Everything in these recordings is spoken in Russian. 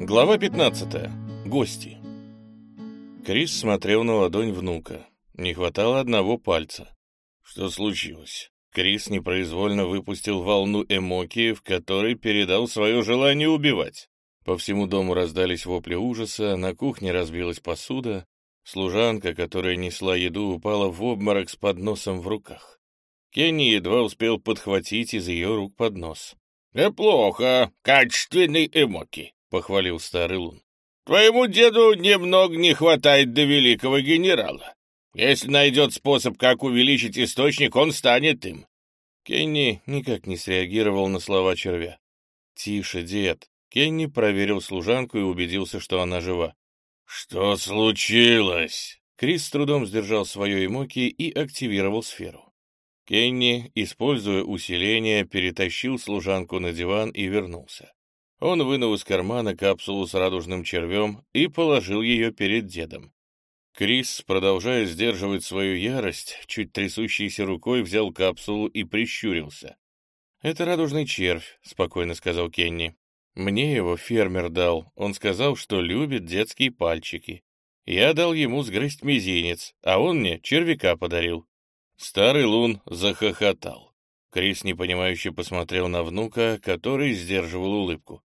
Глава 15. Гости. Крис смотрел на ладонь внука. Не хватало одного пальца. Что случилось? Крис непроизвольно выпустил волну эмоки, в которой передал свое желание убивать. По всему дому раздались вопли ужаса, на кухне разбилась посуда, служанка, которая несла еду, упала в обморок с подносом в руках. Кенни едва успел подхватить из ее рук поднос. «Неплохо, качественный эмоки», — похвалил старый лун. «Твоему деду немного не хватает до великого генерала. Если найдет способ, как увеличить источник, он станет им». Кенни никак не среагировал на слова червя. «Тише, дед». Кенни проверил служанку и убедился, что она жива. «Что случилось?» Крис с трудом сдержал свое эмоки и активировал сферу. Кенни, используя усиление, перетащил служанку на диван и вернулся. Он вынул из кармана капсулу с радужным червем и положил ее перед дедом. Крис, продолжая сдерживать свою ярость, чуть трясущейся рукой взял капсулу и прищурился. «Это радужный червь», — спокойно сказал Кенни. «Мне его фермер дал. Он сказал, что любит детские пальчики. Я дал ему сгрызть мизинец, а он мне червяка подарил». Старый лун захохотал. Крис непонимающе посмотрел на внука, который сдерживал улыбку.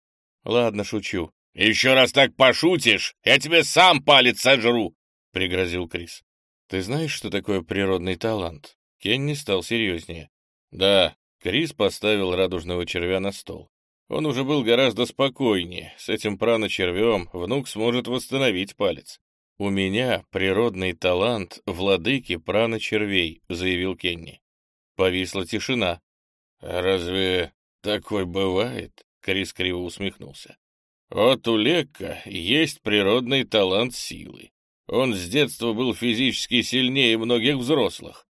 «Ладно, шучу». «Еще раз так пошутишь, я тебе сам палец сожру!» — пригрозил Крис. «Ты знаешь, что такое природный талант?» Кенни стал серьезнее. «Да». Крис поставил радужного червя на стол. Он уже был гораздо спокойнее. С этим прано-червем внук сможет восстановить палец. «У меня природный талант владыки прана-червей», — заявил Кенни. Повисла тишина. «Разве такой бывает?» Крис криво усмехнулся. Вот у Лекка есть природный талант силы. Он с детства был физически сильнее многих взрослых.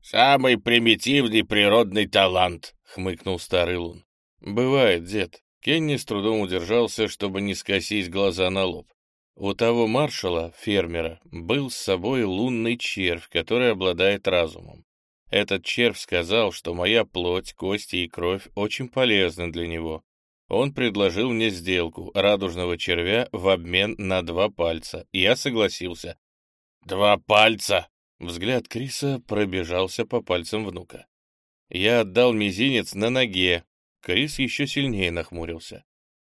«Самый примитивный природный талант», — хмыкнул старый лун. «Бывает, дед». Кенни с трудом удержался, чтобы не скосить глаза на лоб. У того маршала, фермера, был с собой лунный червь, который обладает разумом. Этот червь сказал, что моя плоть, кости и кровь очень полезны для него, он предложил мне сделку радужного червя в обмен на два пальца. Я согласился. «Два пальца?» Взгляд Криса пробежался по пальцам внука. Я отдал мизинец на ноге. Крис еще сильнее нахмурился.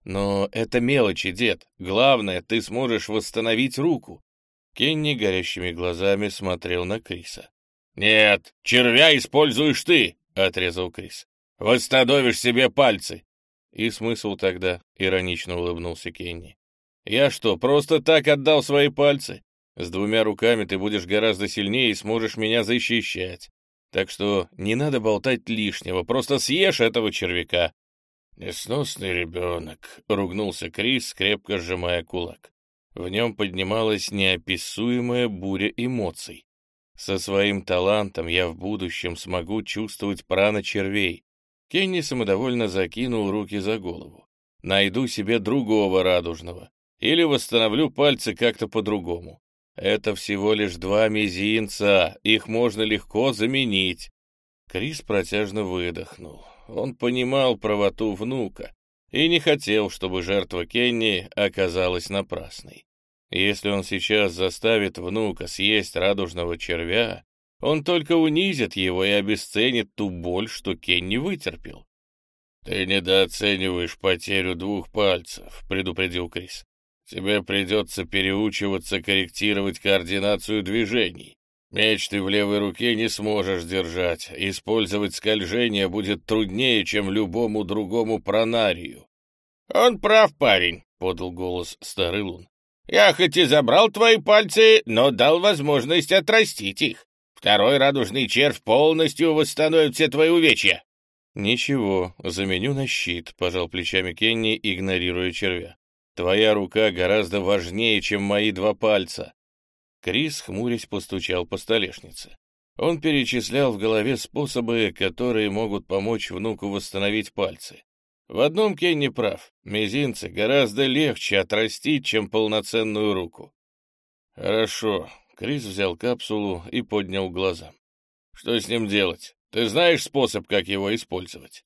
«Но это мелочи, дед. Главное, ты сможешь восстановить руку». Кенни горящими глазами смотрел на Криса. «Нет, червя используешь ты!» — отрезал Крис. «Восстановишь себе пальцы. «И смысл тогда?» — иронично улыбнулся Кенни. «Я что, просто так отдал свои пальцы? С двумя руками ты будешь гораздо сильнее и сможешь меня защищать. Так что не надо болтать лишнего, просто съешь этого червяка». «Несносный ребенок», — ругнулся Крис, крепко сжимая кулак. В нем поднималась неописуемая буря эмоций. Со своим талантом я в будущем смогу чувствовать прана червей, Кенни самодовольно закинул руки за голову. «Найду себе другого радужного. Или восстановлю пальцы как-то по-другому. Это всего лишь два мизинца, их можно легко заменить». Крис протяжно выдохнул. Он понимал правоту внука и не хотел, чтобы жертва Кенни оказалась напрасной. Если он сейчас заставит внука съесть радужного червя, он только унизит его и обесценит ту боль, что Кенни вытерпел. «Ты недооцениваешь потерю двух пальцев», — предупредил Крис. «Тебе придется переучиваться корректировать координацию движений. Меч ты в левой руке не сможешь держать. Использовать скольжение будет труднее, чем любому другому пронарию». «Он прав, парень», — подал голос старый лун. «Я хоть и забрал твои пальцы, но дал возможность отрастить их. Второй радужный червь полностью восстановит все твои увечья. «Ничего, заменю на щит», — пожал плечами Кенни, игнорируя червя. «Твоя рука гораздо важнее, чем мои два пальца». Крис, хмурясь, постучал по столешнице. Он перечислял в голове способы, которые могут помочь внуку восстановить пальцы. В одном Кенни прав. Мизинцы гораздо легче отрастить, чем полноценную руку. «Хорошо, Крис взял капсулу и поднял глаза. «Что с ним делать? Ты знаешь способ, как его использовать?»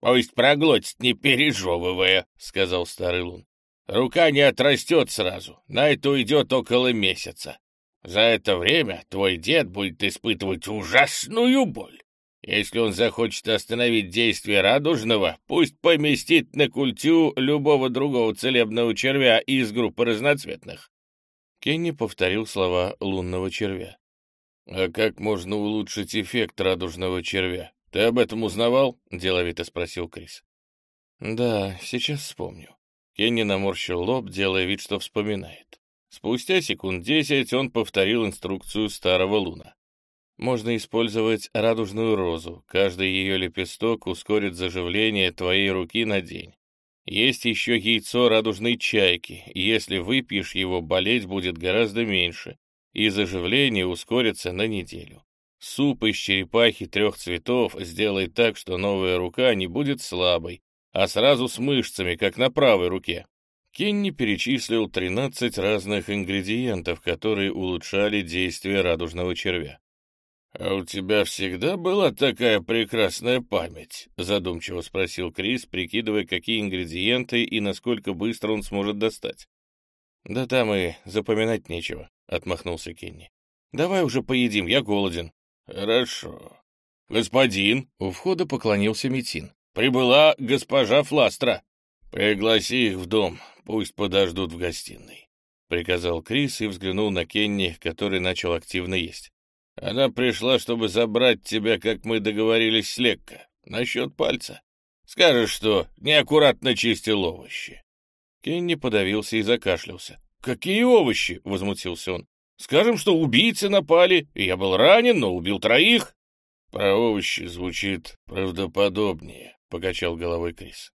«Пусть проглотит, не пережевывая», — сказал старый лун. рука не отрастет сразу, на это уйдет около месяца. За это время твой дед будет испытывать ужасную боль. Если он захочет остановить действие радужного, пусть поместит на культю любого другого целебного червя из группы разноцветных. Кенни повторил слова лунного червя. «А как можно улучшить эффект радужного червя? Ты об этом узнавал?» — деловито спросил Крис. «Да, сейчас вспомню». Кенни наморщил лоб, делая вид, что вспоминает. Спустя секунд десять он повторил инструкцию старого луна. Можно использовать радужную розу. Каждый ее лепесток ускорит заживление твоей руки на день. Есть еще яйцо радужной чайки. Если выпьешь его, болеть будет гораздо меньше, и заживление ускорится на неделю. Суп из черепахи трех цветов сделает так, что новая рука не будет слабой, а сразу с мышцами, как на правой руке. Кенни перечислил 13 разных ингредиентов, которые улучшали действие радужного червя. «А у тебя всегда была такая прекрасная память?» — задумчиво спросил Крис, прикидывая, какие ингредиенты и насколько быстро он сможет достать. «Да там и запоминать нечего», — отмахнулся Кенни. «Давай уже поедим, я голоден». «Хорошо». «Господин!» — у входа поклонился Митин. «Прибыла госпожа Фластра». «Пригласи их в дом, пусть подождут в гостиной», — приказал Крис и взглянул на Кенни, который начал активно есть. Она пришла, чтобы забрать тебя, как мы договорились с Лекко, насчет пальца. Скажешь, что неаккуратно чистил овощи. Кенни подавился и закашлялся. «Какие овощи?» — возмутился он. «Скажем, что убийцы напали, и я был ранен, но убил троих». «Про овощи звучит правдоподобнее», — покачал головой Крис.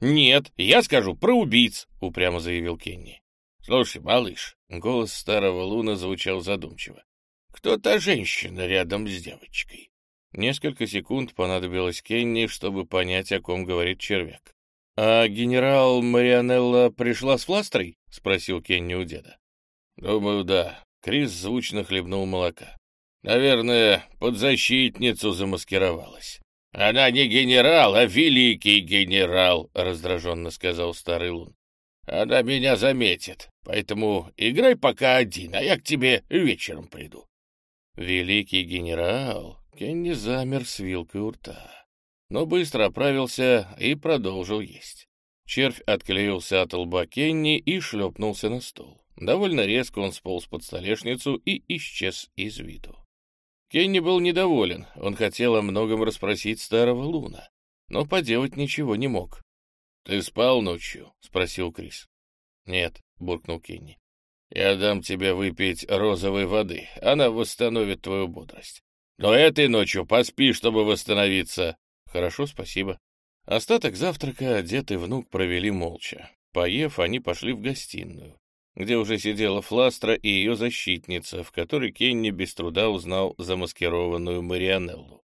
«Нет, я скажу про убийц», — упрямо заявил Кенни. «Слушай, малыш», — голос старого Луна звучал задумчиво. Кто та женщина рядом с девочкой? Несколько секунд понадобилось Кенни, чтобы понять, о ком говорит червяк. «А генерал Марианелла пришла с фластрой?» — спросил Кенни у деда. «Думаю, да». Крис звучно хлебнул молока. «Наверное, под защитницу замаскировалась». «Она не генерал, а великий генерал», — раздраженно сказал старый лун. «Она меня заметит, поэтому играй пока один, а я к тебе вечером приду». Великий генерал Кенни замер с вилкой у рта, но быстро оправился и продолжил есть. Червь отклеился от лба Кенни и шлепнулся на стол. Довольно резко он сполз под столешницу и исчез из виду. Кенни был недоволен, он хотел о многом расспросить старого Луна, но поделать ничего не мог. — Ты спал ночью? — спросил Крис. — Нет, — буркнул Кенни. Я дам тебе выпить розовой воды, она восстановит твою бодрость. Но этой ночью поспи, чтобы восстановиться. Хорошо, спасибо. Остаток завтрака дед и внук провели молча. Поев, они пошли в гостиную, где уже сидела Фластра и ее защитница, в которой Кенни без труда узнал замаскированную Марианеллу.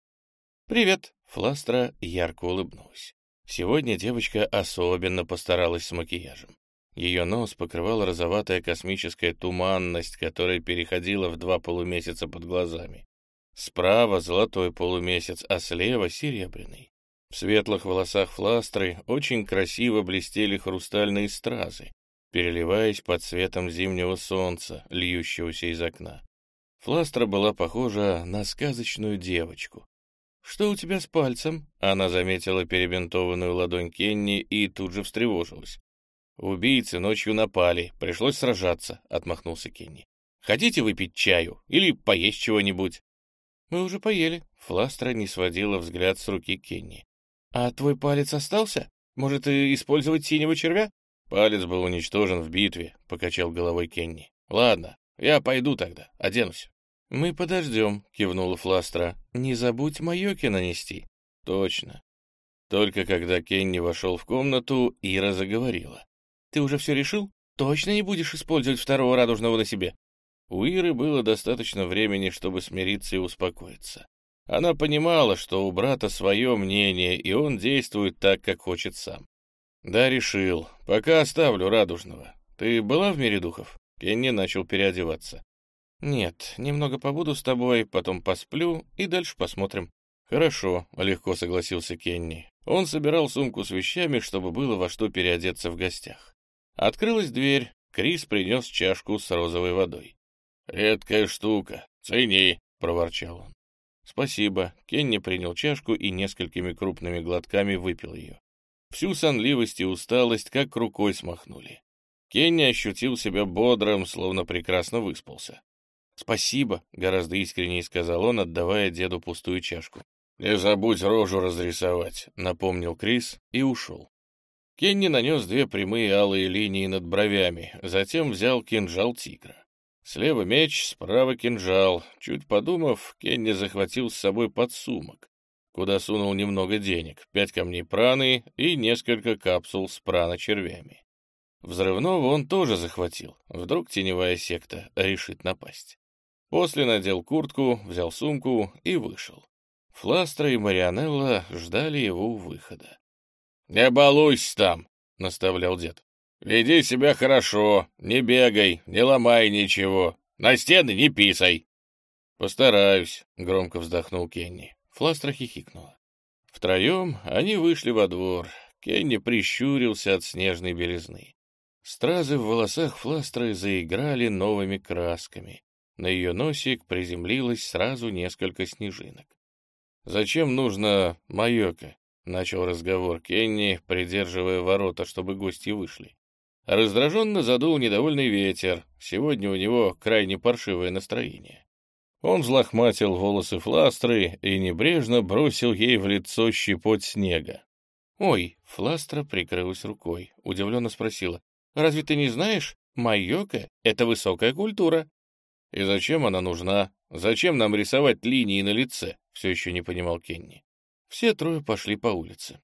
«Привет!» — Фластра ярко улыбнулась. Сегодня девочка особенно постаралась с макияжем. Ее нос покрывала розоватая космическая туманность, которая переходила в два полумесяца под глазами. Справа золотой полумесяц, а слева серебряный. В светлых волосах фластры очень красиво блестели хрустальные стразы, переливаясь под светом зимнего солнца, льющегося из окна. Фластра была похожа на сказочную девочку. «Что у тебя с пальцем?» Она заметила перебинтованную ладонь Кенни и тут же встревожилась. «Убийцы ночью напали, пришлось сражаться», — отмахнулся Кенни. «Хотите выпить чаю или поесть чего-нибудь?» «Мы уже поели». Фластра не сводила взгляд с руки Кенни. «А твой палец остался? Может, использовать синего червя?» «Палец был уничтожен в битве», — покачал головой Кенни. «Ладно, я пойду тогда, оденусь». «Мы подождем», — кивнула Фластра. «Не забудь майоки нанести». «Точно». Только когда Кенни вошел в комнату, Ира заговорила. Ты уже все решил? Точно не будешь использовать второго радужного на себе?» У Иры было достаточно времени, чтобы смириться и успокоиться. Она понимала, что у брата свое мнение, и он действует так, как хочет сам. «Да, решил. Пока оставлю радужного. Ты была в мире духов?» Кенни начал переодеваться. «Нет, немного побуду с тобой, потом посплю и дальше посмотрим». «Хорошо», — легко согласился Кенни. Он собирал сумку с вещами, чтобы было во что переодеться в гостях. Открылась дверь, Крис принес чашку с розовой водой. «Редкая штука, цени», — проворчал он. «Спасибо». Кенни принял чашку и несколькими крупными глотками выпил ее. Всю сонливость и усталость как рукой смахнули. Кенни ощутил себя бодрым, словно прекрасно выспался. «Спасибо», — гораздо искреннее сказал он, отдавая деду пустую чашку. «Не забудь рожу разрисовать», — напомнил Крис и ушел. Кенни нанес две прямые алые линии над бровями, затем взял кинжал тигра. Слева меч, справа кинжал. Чуть подумав, Кенни захватил с собой подсумок, куда сунул немного денег, пять камней праны и несколько капсул с прана-червями. Взрывного он тоже захватил, вдруг теневая секта решит напасть. После надел куртку, взял сумку и вышел. Фластра и Марианелла ждали его у выхода. «Не балуйся там», — наставлял дед. «Веди себя хорошо, не бегай, не ломай ничего, на стены не писай». «Постараюсь», — громко вздохнул Кенни. Фластра хихикнула. Втроем они вышли во двор. Кенни прищурился от снежной белизны. Стразы в волосах Фластры заиграли новыми красками. На ее носик приземлилось сразу несколько снежинок. «Зачем нужно майока?» — начал разговор Кенни, придерживая ворота, чтобы гости вышли. Раздраженно задул недовольный ветер. Сегодня у него крайне паршивое настроение. Он взлохматил волосы фластры и небрежно бросил ей в лицо щепоть снега. «Ой!» — фластра прикрылась рукой. Удивленно спросила. «Разве ты не знаешь? Майока — это высокая культура». «И зачем она нужна? Зачем нам рисовать линии на лице?» — все еще не понимал Кенни. Все трое пошли по улице.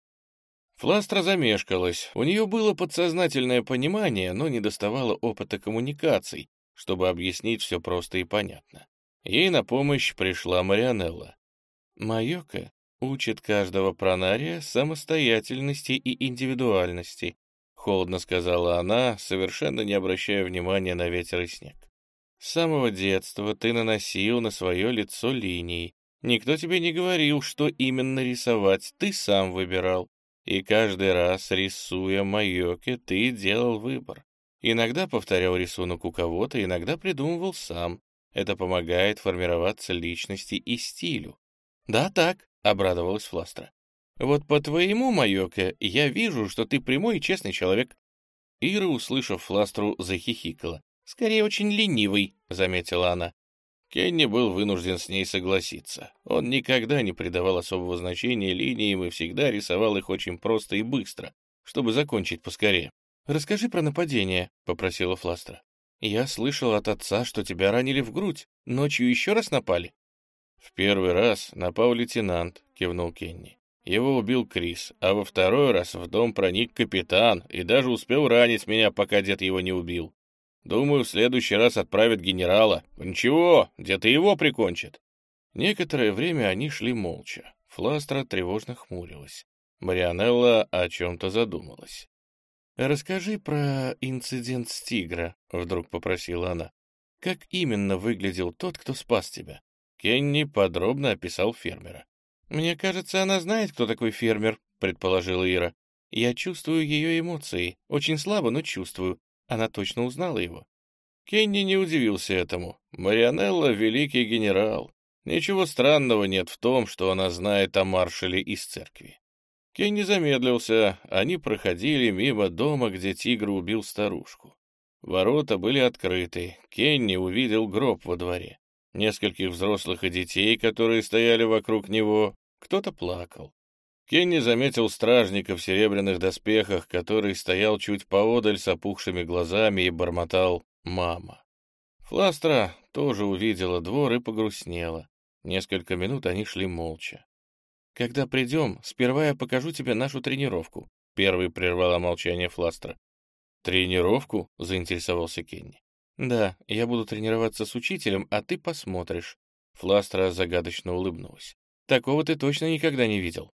Фластра замешкалась. У нее было подсознательное понимание, но не доставало опыта коммуникаций, чтобы объяснить все просто и понятно. Ей на помощь пришла Марианелла. Майока учит каждого пронария самостоятельности и индивидуальности, холодно сказала она, совершенно не обращая внимания на ветер и снег. С самого детства ты наносил на свое лицо линии. Никто тебе не говорил, что именно рисовать, ты сам выбирал. И каждый раз, рисуя майоки, ты делал выбор. Иногда повторял рисунок у кого-то, иногда придумывал сам. Это помогает формироваться личности и стилю. «Да, так», — обрадовалась Фластра. «Вот по твоему, Майоке, я вижу, что ты прямой и честный человек». Ира, услышав Фластру, захихикала. «Скорее, очень ленивый», — заметила она. Кенни был вынужден с ней согласиться. Он никогда не придавал особого значения линиям и всегда рисовал их очень просто и быстро, чтобы закончить поскорее. «Расскажи про нападение», — попросила Фластра. «Я слышал от отца, что тебя ранили в грудь. Ночью еще раз напали?» «В первый раз напал лейтенант», — кивнул Кенни. «Его убил Крис, а во второй раз в дом проник капитан и даже успел ранить меня, пока дед его не убил. Думаю, в следующий раз отправят генерала. Ничего, где-то его прикончат». Некоторое время они шли молча. Фластра тревожно хмурилась. Марианелла о чем-то задумалась. «Расскажи про инцидент с тигра», — вдруг попросила она. «Как именно выглядел тот, кто спас тебя?» Кенни подробно описал фермера. «Мне кажется, она знает, кто такой фермер», — предположила Ира. «Я чувствую ее эмоции. Очень слабо, но чувствую. Она точно узнала его. Кенни не удивился этому. Марианелла — великий генерал. Ничего странного нет в том, что она знает о маршале из церкви. Кенни замедлился. Они проходили мимо дома, где тигр убил старушку. Ворота были открыты. Кенни увидел гроб во дворе. Нескольких взрослых и детей, которые стояли вокруг него. Кто-то плакал. Кенни заметил стражника в серебряных доспехах, который стоял чуть поодаль с опухшими глазами и бормотал «мама». Фластра тоже увидела двор и погрустнела. Несколько минут они шли молча. «Когда придем, сперва я покажу тебе нашу тренировку», — первый прервала молчание Фластра. «Тренировку?» — заинтересовался Кенни. «Да, я буду тренироваться с учителем, а ты посмотришь». Фластра загадочно улыбнулась. «Такого ты точно никогда не видел».